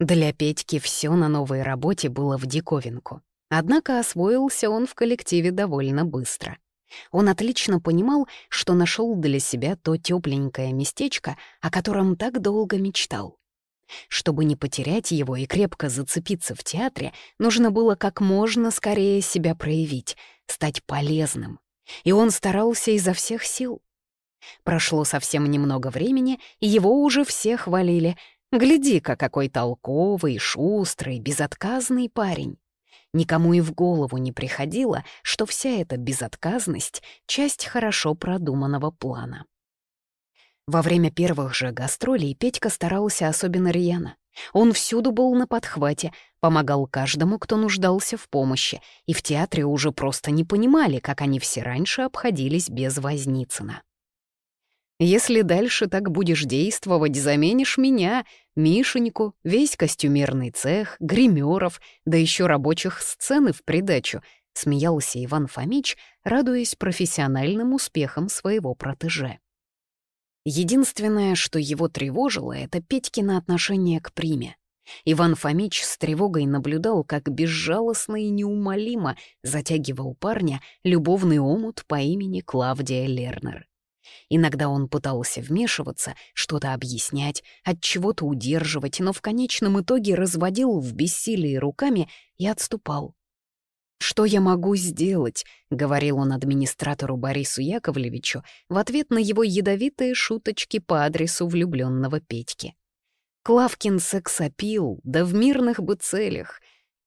Для Петьки все на новой работе было в диковинку. Однако освоился он в коллективе довольно быстро. Он отлично понимал, что нашел для себя то тепленькое местечко, о котором так долго мечтал. Чтобы не потерять его и крепко зацепиться в театре, нужно было как можно скорее себя проявить, стать полезным. И он старался изо всех сил. Прошло совсем немного времени, и его уже все хвалили. «Гляди-ка, какой толковый, шустрый, безотказный парень!» Никому и в голову не приходило, что вся эта безотказность — часть хорошо продуманного плана. Во время первых же гастролей Петька старался особенно рьяно. Он всюду был на подхвате, помогал каждому, кто нуждался в помощи, и в театре уже просто не понимали, как они все раньше обходились без Возницына. Если дальше так будешь действовать, заменишь меня, Мишеньку, весь костюмерный цех, гримеров, да еще рабочих сцены в придачу, смеялся Иван Фомич, радуясь профессиональным успехам своего протеже. Единственное, что его тревожило, это Петькино отношение к Приме. Иван Фомич с тревогой наблюдал, как безжалостно и неумолимо затягивал парня любовный омут по имени Клавдия Лернер. Иногда он пытался вмешиваться, что-то объяснять, от чего-то удерживать, но в конечном итоге разводил в бессилии руками и отступал. «Что я могу сделать?» — говорил он администратору Борису Яковлевичу в ответ на его ядовитые шуточки по адресу влюбленного Петьки. «Клавкин сексапил, да в мирных бы целях.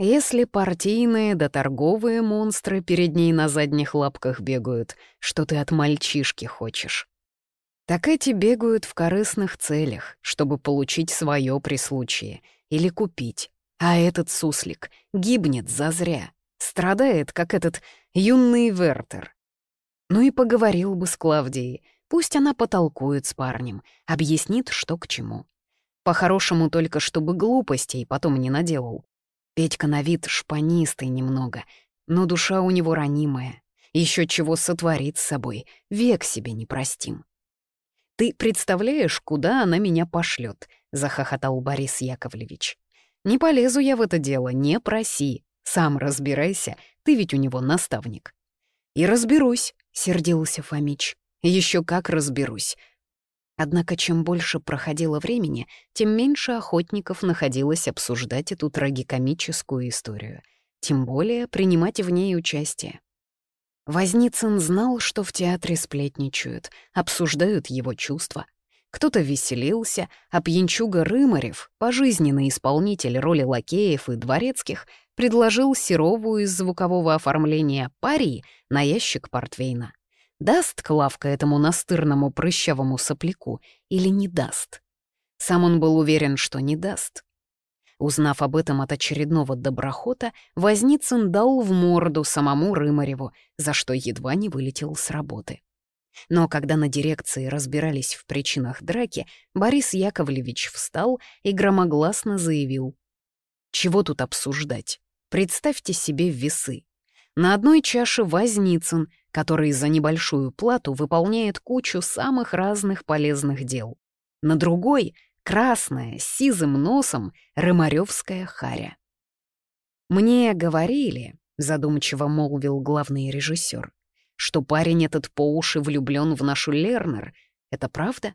Если партийные да торговые монстры перед ней на задних лапках бегают, что ты от мальчишки хочешь? Так эти бегают в корыстных целях, чтобы получить свое при случае или купить. А этот суслик гибнет зазря, страдает, как этот юный Вертер. Ну и поговорил бы с Клавдией, пусть она потолкует с парнем, объяснит, что к чему. По-хорошему только, чтобы глупостей потом не наделал. Петька на вид шпанистый немного, но душа у него ранимая. Еще чего сотворит с собой, век себе не простим. «Ты представляешь, куда она меня пошлет? захохотал Борис Яковлевич. «Не полезу я в это дело, не проси. Сам разбирайся, ты ведь у него наставник». «И разберусь», — сердился Фомич. Еще как разберусь. Однако чем больше проходило времени, тем меньше охотников находилось обсуждать эту трагикомическую историю, тем более принимать в ней участие. Возницын знал, что в театре сплетничают, обсуждают его чувства. Кто-то веселился, а пьянчуга Рымарев, пожизненный исполнитель роли лакеев и дворецких, предложил Серову из звукового оформления пари на ящик портвейна. Даст Клавка этому настырному прыщавому сопляку или не даст? Сам он был уверен, что не даст. Узнав об этом от очередного доброхота, Возницын дал в морду самому Рымареву, за что едва не вылетел с работы. Но когда на дирекции разбирались в причинах драки, Борис Яковлевич встал и громогласно заявил. «Чего тут обсуждать? Представьте себе весы. На одной чаше Возницын, который за небольшую плату выполняет кучу самых разных полезных дел. На другой — красная, с сизым носом, рымаревская харя. «Мне говорили», — задумчиво молвил главный режиссер, «что парень этот по уши влюблен в нашу Лернер. Это правда?»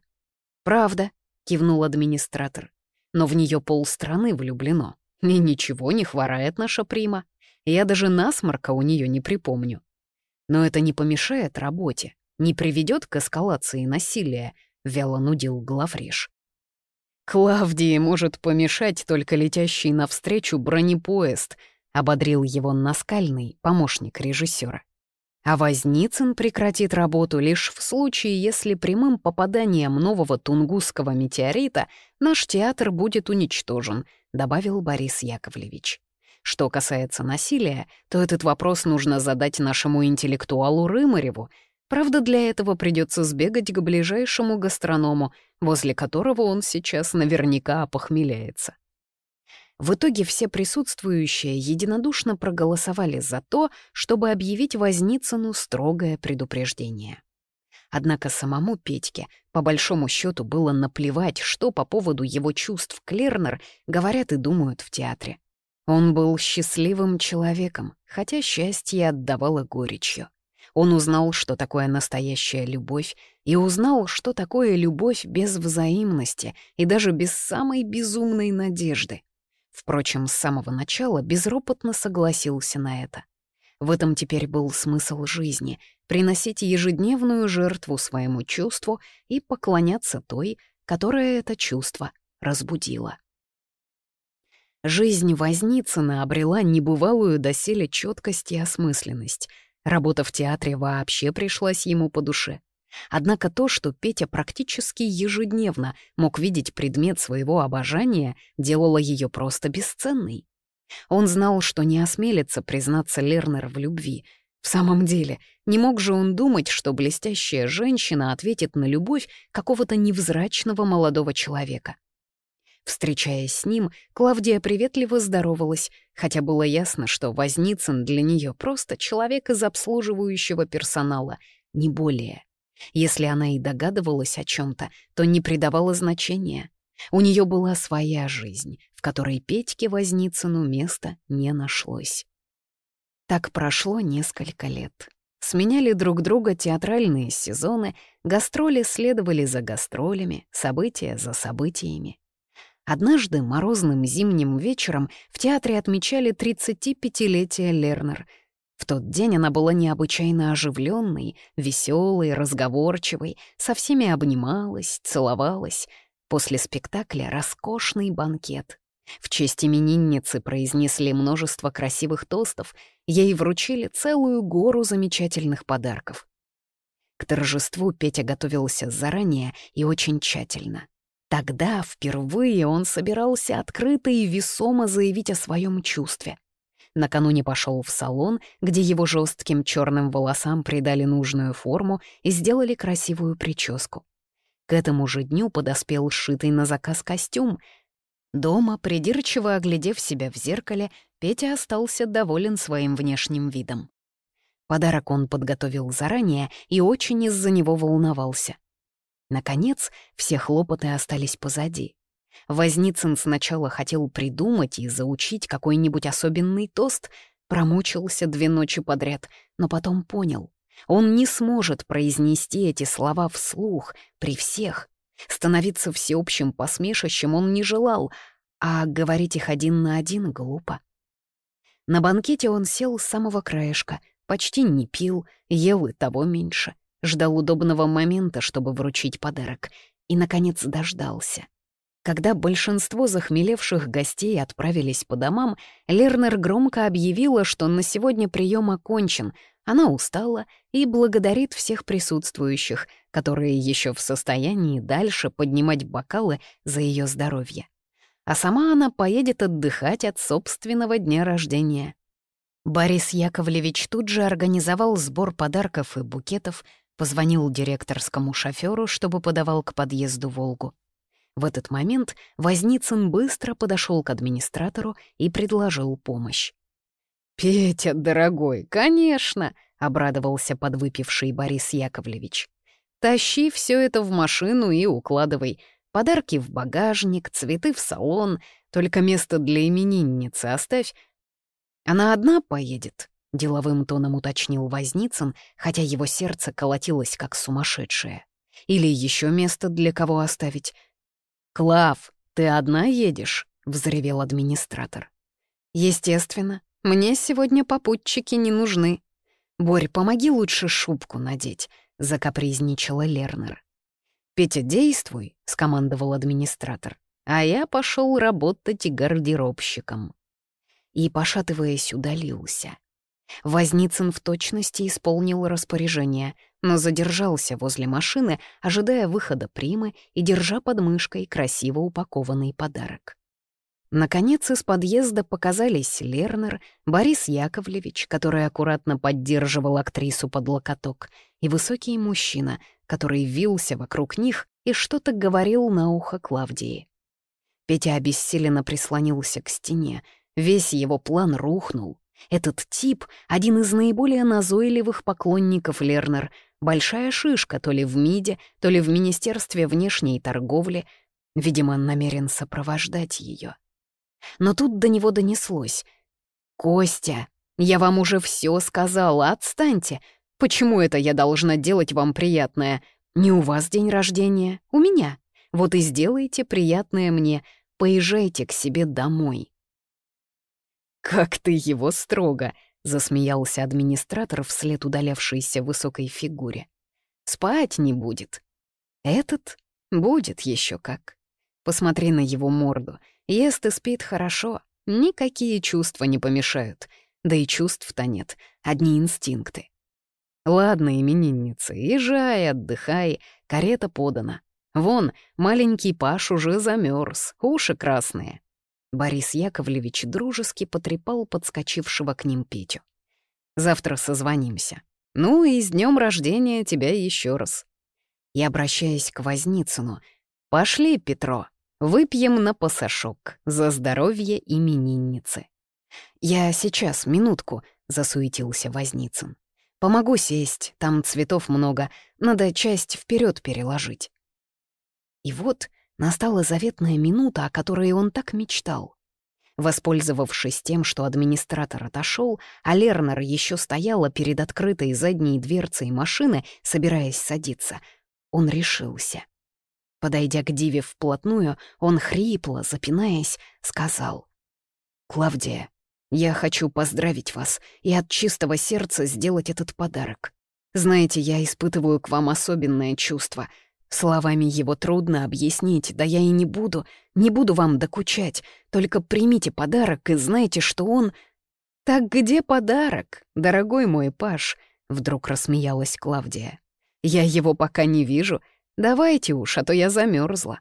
«Правда», — кивнул администратор. «Но в нее полстраны влюблено, и ничего не хворает наша прима. Я даже насморка у нее не припомню. Но это не помешает работе, не приведет к эскалации насилия, вяло нудил главреж. «Клавдии может помешать только летящий навстречу бронепоезд», — ободрил его наскальный помощник режиссера. А Возницын прекратит работу лишь в случае, если прямым попаданием нового тунгусского метеорита наш театр будет уничтожен, добавил Борис Яковлевич. Что касается насилия, то этот вопрос нужно задать нашему интеллектуалу Рымареву. Правда, для этого придется сбегать к ближайшему гастроному, возле которого он сейчас наверняка опохмеляется. В итоге все присутствующие единодушно проголосовали за то, чтобы объявить Возницыну строгое предупреждение. Однако самому Петьке, по большому счету, было наплевать, что по поводу его чувств Клернер говорят и думают в театре. Он был счастливым человеком, хотя счастье отдавало горечью. Он узнал, что такое настоящая любовь, и узнал, что такое любовь без взаимности и даже без самой безумной надежды. Впрочем, с самого начала безропотно согласился на это. В этом теперь был смысл жизни — приносить ежедневную жертву своему чувству и поклоняться той, которая это чувство разбудила. Жизнь Возницына обрела небывалую доселе четкость и осмысленность. Работа в театре вообще пришлась ему по душе. Однако то, что Петя практически ежедневно мог видеть предмет своего обожания, делало ее просто бесценной. Он знал, что не осмелится признаться Лернер в любви. В самом деле, не мог же он думать, что блестящая женщина ответит на любовь какого-то невзрачного молодого человека. Встречаясь с ним, Клавдия приветливо здоровалась, хотя было ясно, что Возницын для нее просто человек из обслуживающего персонала, не более. Если она и догадывалась о чем то то не придавала значения. У нее была своя жизнь, в которой Петьке Возницыну места не нашлось. Так прошло несколько лет. Сменяли друг друга театральные сезоны, гастроли следовали за гастролями, события за событиями. Однажды морозным зимним вечером в театре отмечали 35-летие Лернер — в тот день она была необычайно оживленной, веселой, разговорчивой, со всеми обнималась, целовалась. После спектакля роскошный банкет. В честь именинницы произнесли множество красивых тостов, ей вручили целую гору замечательных подарков. К торжеству Петя готовился заранее и очень тщательно. Тогда впервые он собирался открыто и весомо заявить о своем чувстве — Накануне пошел в салон, где его жестким черным волосам придали нужную форму и сделали красивую прическу. К этому же дню подоспел сшитый на заказ костюм. Дома, придирчиво оглядев себя в зеркале, Петя остался доволен своим внешним видом. Подарок он подготовил заранее и очень из-за него волновался. Наконец, все хлопоты остались позади. Возницын сначала хотел придумать и заучить какой-нибудь особенный тост, промучился две ночи подряд, но потом понял. Он не сможет произнести эти слова вслух, при всех. Становиться всеобщим посмешищем он не желал, а говорить их один на один глупо. На банкете он сел с самого краешка, почти не пил, ел и того меньше, ждал удобного момента, чтобы вручить подарок, и, наконец, дождался — когда большинство захмелевших гостей отправились по домам, Лернер громко объявила, что на сегодня прием окончен, она устала и благодарит всех присутствующих, которые еще в состоянии дальше поднимать бокалы за ее здоровье. А сама она поедет отдыхать от собственного дня рождения. Борис Яковлевич тут же организовал сбор подарков и букетов, позвонил директорскому шоферу, чтобы подавал к подъезду «Волгу». В этот момент Возницын быстро подошел к администратору и предложил помощь. «Петя, дорогой, конечно!» — обрадовался подвыпивший Борис Яковлевич. «Тащи все это в машину и укладывай. Подарки в багажник, цветы в салон, только место для именинницы оставь. Она одна поедет?» — деловым тоном уточнил Возницын, хотя его сердце колотилось как сумасшедшее. «Или еще место для кого оставить? «Клав, ты одна едешь?» — взревел администратор. «Естественно. Мне сегодня попутчики не нужны. Борь, помоги лучше шубку надеть», — закапризничала Лернер. «Петя, действуй», — скомандовал администратор. А я пошел работать гардеробщиком. И, пошатываясь, удалился. Возницын в точности исполнил распоряжение, но задержался возле машины, ожидая выхода Примы и держа под мышкой красиво упакованный подарок. Наконец из подъезда показались Лернер, Борис Яковлевич, который аккуратно поддерживал актрису под локоток, и высокий мужчина, который вился вокруг них и что-то говорил на ухо Клавдии. Петя обессиленно прислонился к стене, весь его план рухнул, этот тип — один из наиболее назойливых поклонников Лернер. Большая шишка то ли в МИДе, то ли в Министерстве внешней торговли. Видимо, намерен сопровождать ее. Но тут до него донеслось. «Костя, я вам уже все сказала, отстаньте. Почему это я должна делать вам приятное? Не у вас день рождения, у меня. Вот и сделайте приятное мне. Поезжайте к себе домой». «Как ты его строго!» — засмеялся администратор вслед удалявшейся высокой фигуре. «Спать не будет. Этот будет еще как. Посмотри на его морду. Ест и спит хорошо. Никакие чувства не помешают. Да и чувств-то нет, одни инстинкты. Ладно, именинница, езжай, отдыхай, карета подана. Вон, маленький Паш уже замерз, уши красные. Борис Яковлевич дружески потрепал подскочившего к ним Петю. «Завтра созвонимся. Ну и с днем рождения тебя еще раз». И, обращаясь к Возницыну, «Пошли, Петро, выпьем на пасашок за здоровье именинницы». «Я сейчас, минутку», — засуетился Возницын. «Помогу сесть, там цветов много, надо часть вперед переложить». И вот Настала заветная минута, о которой он так мечтал. Воспользовавшись тем, что администратор отошел, а Лернер еще стояла перед открытой задней дверцей машины, собираясь садиться, он решился. Подойдя к Диве вплотную, он хрипло, запинаясь, сказал. «Клавдия, я хочу поздравить вас и от чистого сердца сделать этот подарок. Знаете, я испытываю к вам особенное чувство — Словами его трудно объяснить, да я и не буду, не буду вам докучать. Только примите подарок и знайте, что он... «Так где подарок, дорогой мой Паш?» — вдруг рассмеялась Клавдия. «Я его пока не вижу. Давайте уж, а то я замерзла.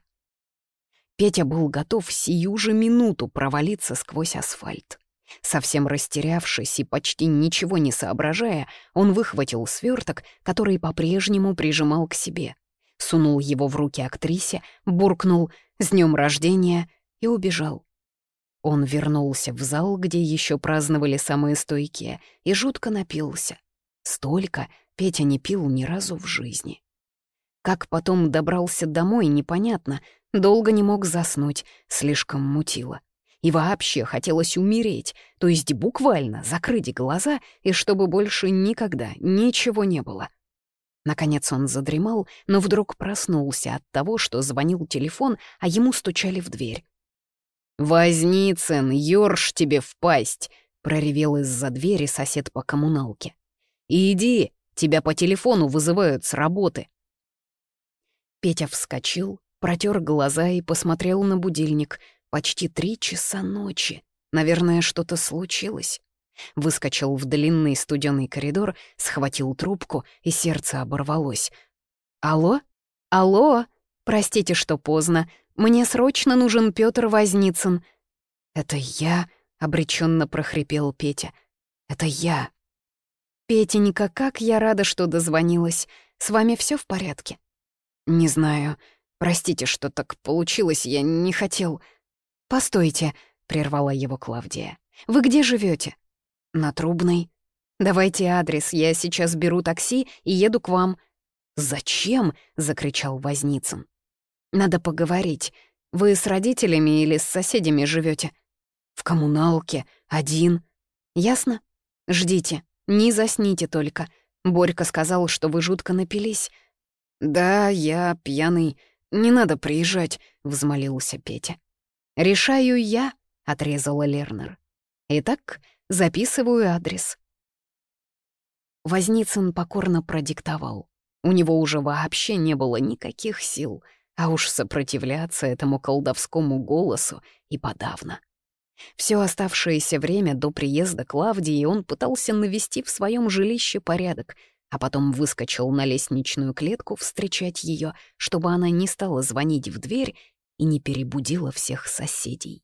Петя был готов сию же минуту провалиться сквозь асфальт. Совсем растерявшись и почти ничего не соображая, он выхватил сверток, который по-прежнему прижимал к себе — сунул его в руки актрисе, буркнул «С днем рождения!» и убежал. Он вернулся в зал, где еще праздновали самые стойкие, и жутко напился. Столько Петя не пил ни разу в жизни. Как потом добрался домой, непонятно, долго не мог заснуть, слишком мутило. И вообще хотелось умереть, то есть буквально закрыть глаза, и чтобы больше никогда ничего не было — Наконец он задремал, но вдруг проснулся от того, что звонил телефон, а ему стучали в дверь. «Возницын, ёрш тебе в пасть!» — проревел из-за двери сосед по коммуналке. «Иди, тебя по телефону вызывают с работы». Петя вскочил, протер глаза и посмотрел на будильник. Почти три часа ночи. Наверное, что-то случилось. Выскочил в длинный студеный коридор, схватил трубку, и сердце оборвалось. «Алло? Алло? Простите, что поздно. Мне срочно нужен Пётр Возницын». «Это я?» — обреченно прохрипел Петя. «Это я». «Петенька, как я рада, что дозвонилась. С вами все в порядке?» «Не знаю. Простите, что так получилось, я не хотел...» «Постойте», — прервала его Клавдия. «Вы где живете? «На Трубной». «Давайте адрес, я сейчас беру такси и еду к вам». «Зачем?» — закричал Возницын. «Надо поговорить. Вы с родителями или с соседями живете? «В коммуналке. Один». «Ясно? Ждите. Не засните только. Борька сказал, что вы жутко напились». «Да, я пьяный. Не надо приезжать», — взмолился Петя. «Решаю я», — отрезала Лернер. «Итак, Записываю адрес». Возницын покорно продиктовал. У него уже вообще не было никаких сил, а уж сопротивляться этому колдовскому голосу и подавно. Все оставшееся время до приезда Клавдии он пытался навести в своем жилище порядок, а потом выскочил на лестничную клетку встречать ее, чтобы она не стала звонить в дверь и не перебудила всех соседей.